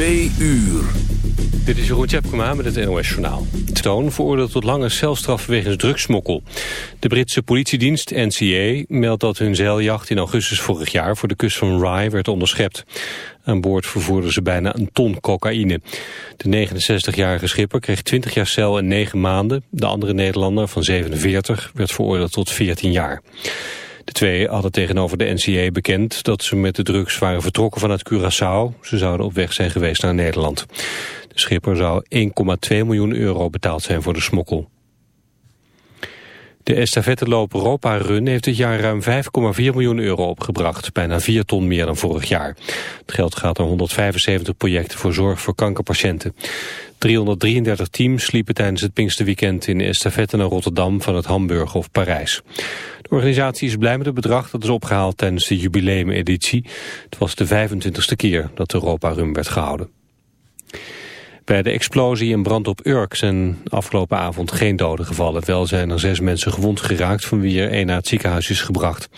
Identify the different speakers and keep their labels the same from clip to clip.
Speaker 1: Twee uur.
Speaker 2: Dit is Jeroen Tjepkema met het NOS Journaal. Toon veroordeeld tot lange celstraf wegens drugsmokkel. De Britse politiedienst NCA meldt dat hun zeiljacht in augustus vorig jaar... voor de kust van Rye werd onderschept. Aan boord vervoerden ze bijna een ton cocaïne. De 69-jarige schipper kreeg 20 jaar cel en 9 maanden. De andere Nederlander van 47 werd veroordeeld tot 14 jaar. De twee hadden tegenover de NCA bekend dat ze met de drugs waren vertrokken vanuit Curaçao. Ze zouden op weg zijn geweest naar Nederland. De schipper zou 1,2 miljoen euro betaald zijn voor de smokkel. De estafetteloop Europa Run heeft dit jaar ruim 5,4 miljoen euro opgebracht. Bijna 4 ton meer dan vorig jaar. Het geld gaat naar 175 projecten voor zorg voor kankerpatiënten. 333 teams liepen tijdens het Pinksterweekend in estafette naar Rotterdam van het Hamburg of Parijs. De organisatie is blij met het bedrag dat is opgehaald tijdens de jubileumeditie. Het was de 25ste keer dat Europa Run werd gehouden. Bij de explosie en brand op Urk zijn afgelopen avond geen doden gevallen. Wel zijn er zes mensen gewond geraakt, van wie er één naar het ziekenhuis is gebracht.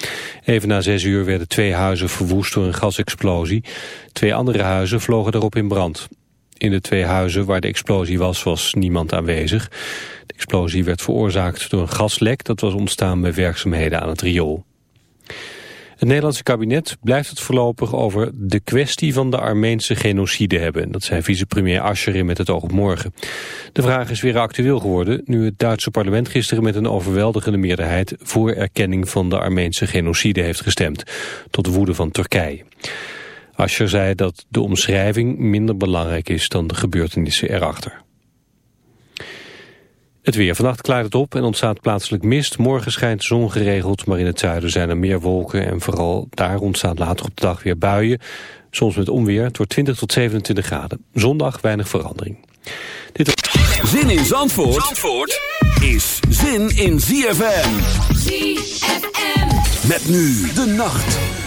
Speaker 2: Even na zes uur werden twee huizen verwoest door een gasexplosie. Twee andere huizen vlogen erop in brand. In de twee huizen waar de explosie was, was niemand aanwezig. De explosie werd veroorzaakt door een gaslek dat was ontstaan bij werkzaamheden aan het riool. Het Nederlandse kabinet blijft het voorlopig over de kwestie van de Armeense genocide hebben. Dat zei vicepremier Asscher in Met het oog op morgen. De vraag is weer actueel geworden nu het Duitse parlement gisteren met een overweldigende meerderheid voor erkenning van de Armeense genocide heeft gestemd. Tot woede van Turkije. Asscher zei dat de omschrijving minder belangrijk is dan de gebeurtenissen erachter. Het weer. Vannacht klaart het op en ontstaat plaatselijk mist. Morgen schijnt de zon geregeld, maar in het zuiden zijn er meer wolken. En vooral daar ontstaan later op de dag weer buien. Soms met onweer. Het wordt 20 tot 27 graden. Zondag weinig verandering.
Speaker 1: Dit... Zin in Zandvoort, Zandvoort is zin in ZFM. ZFM. Met nu de nacht.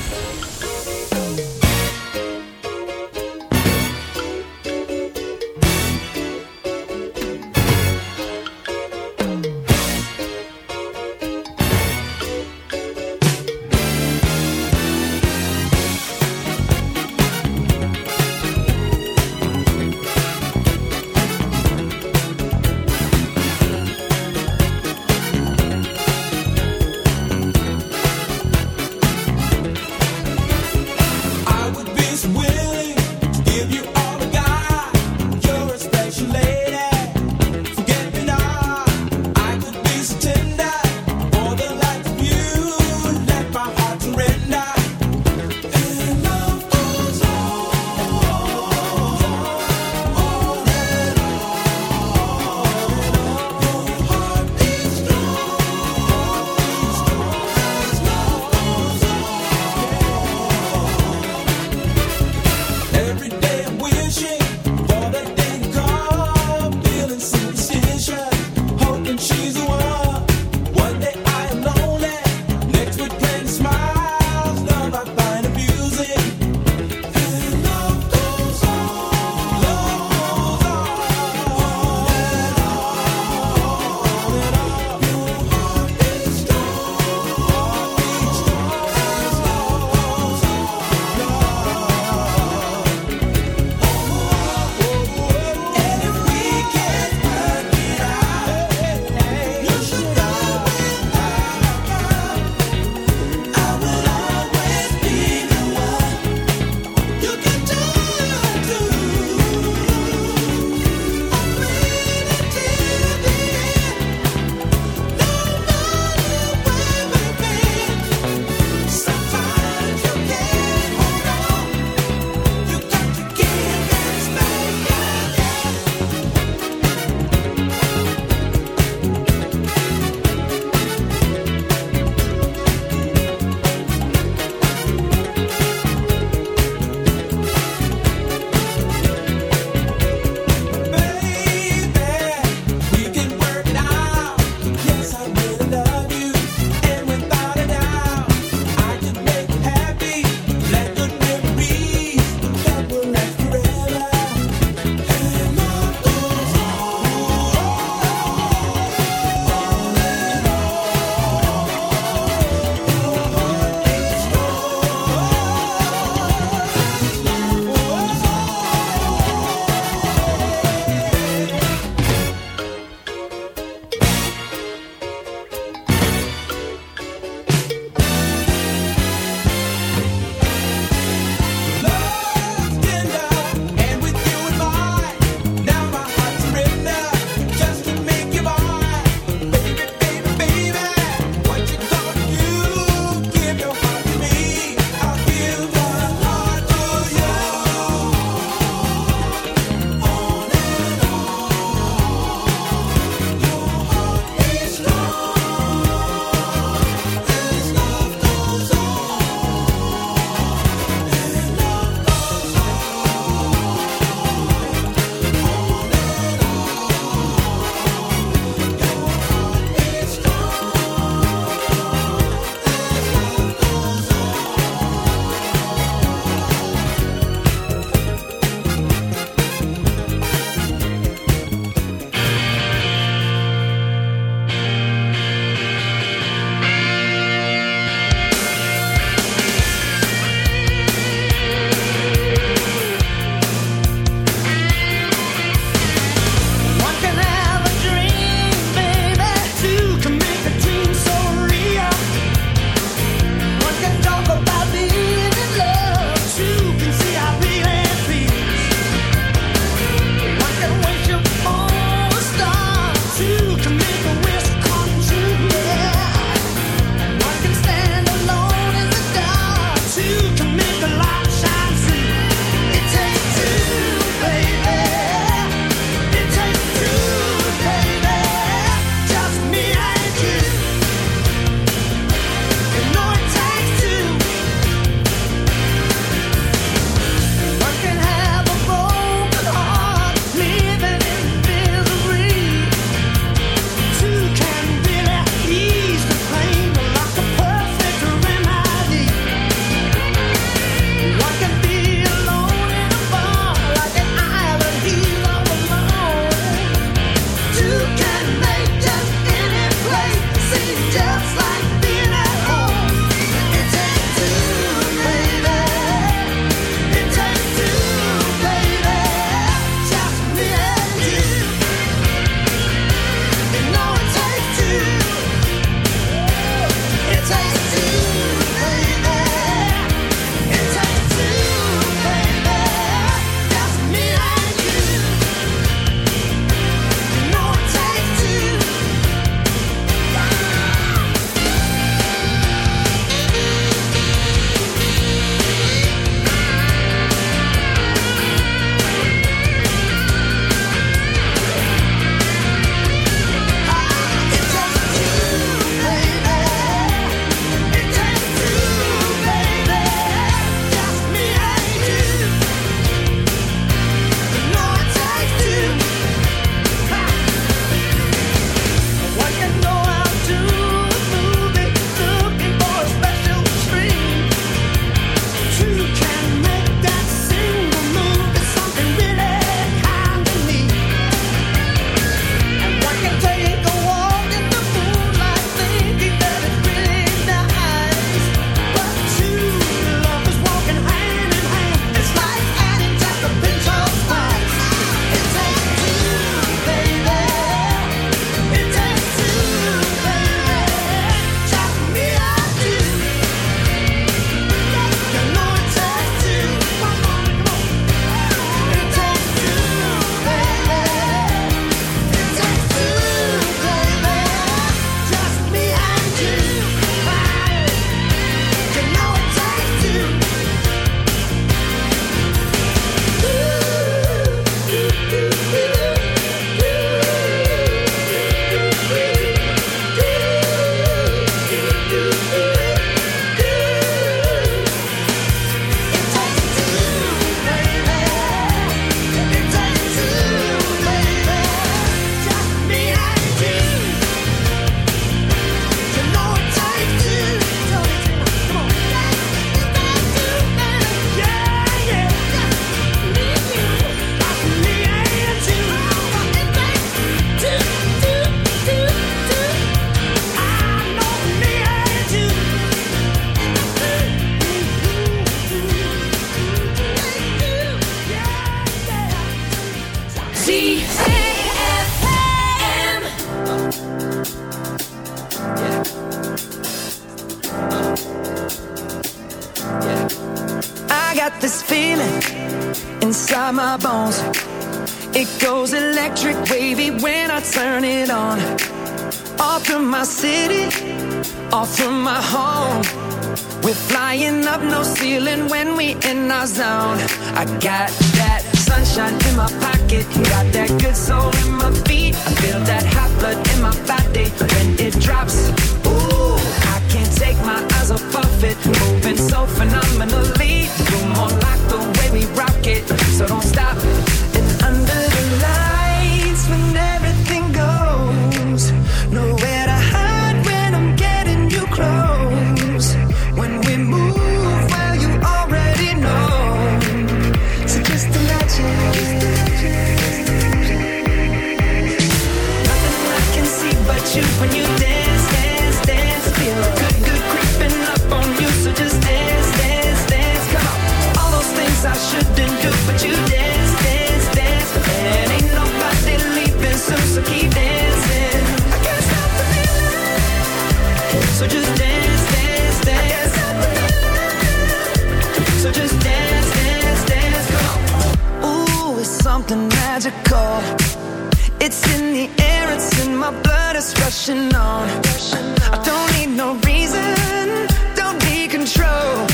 Speaker 3: I don't need no reason, don't be control.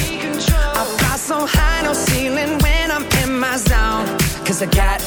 Speaker 3: I fly so high, no ceiling when I'm in my I got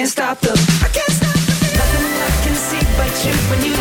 Speaker 3: can't stop the I can't stop the feeling. Nothing I can see but you when you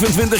Speaker 1: 25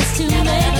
Speaker 4: to make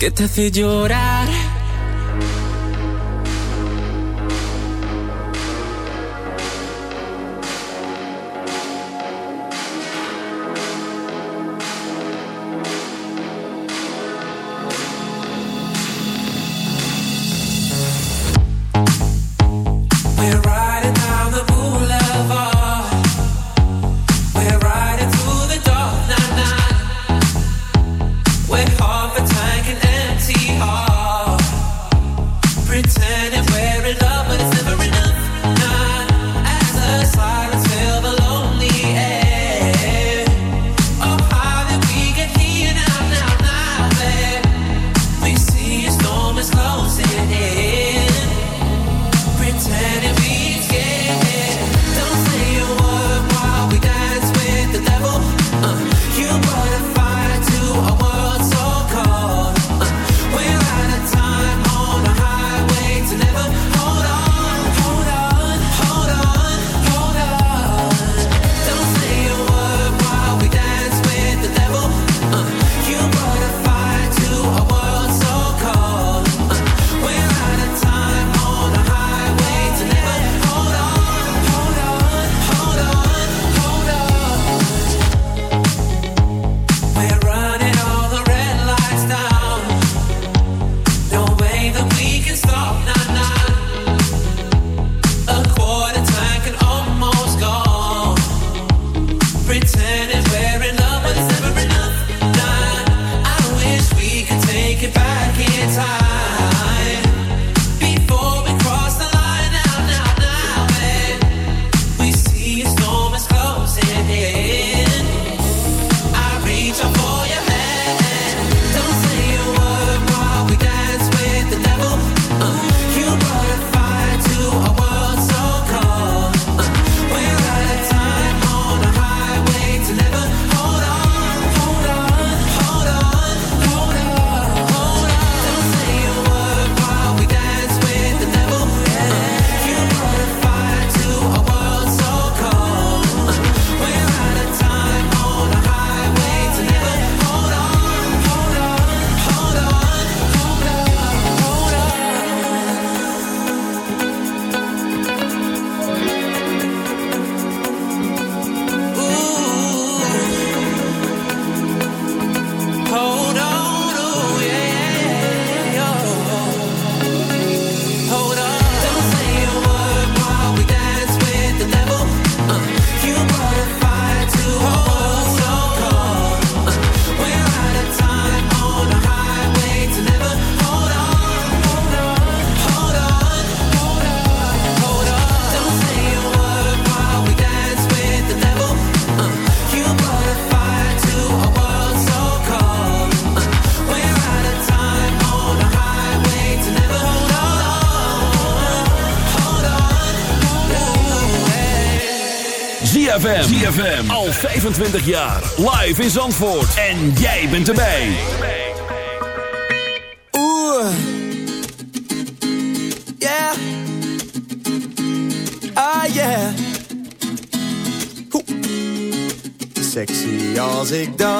Speaker 3: que te hace llorar.
Speaker 1: ZFM. ZFM. Al 25 jaar. Live in Zandvoort. En jij bent erbij.
Speaker 5: Oeh. Yeah. Ah, yeah. Sexy als ik dans.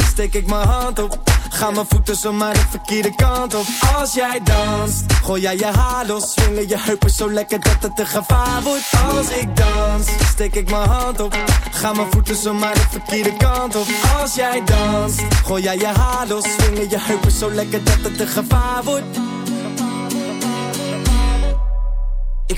Speaker 5: steek ik mijn hand op. Gaan mijn voeten zomaar de verkeerde kant op. Als jij danst, gooi jij je haar los. Swingen je heupen zo lekker dat het een gevaar wordt. Als ik dans, steek ik mijn hand op. Gaan mijn voeten zomaar de verkeerde kant op. Als jij danst, gooi jij je haar los. Swingen je heupen zo lekker dat het een gevaar wordt.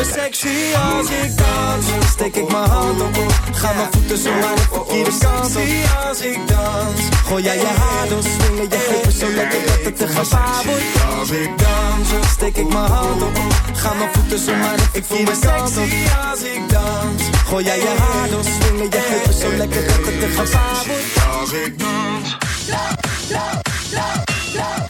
Speaker 5: Me sexy als ik dans. Steek ik mijn hand op. Ga mijn voeten zo maar de verkeerde kant op. als ik dans. Gooi jij je haar door, swingen je heupen zo lekker dat het te gevaar wordt. Als ik dans, steek ik mijn hand op. Ga mijn voeten zo maar de verkeerde kant op. als ik dans. Gooi jij je haar door, swingen je heupen zo lekker dat het te gevaar wordt. Als ik dans.
Speaker 6: Tell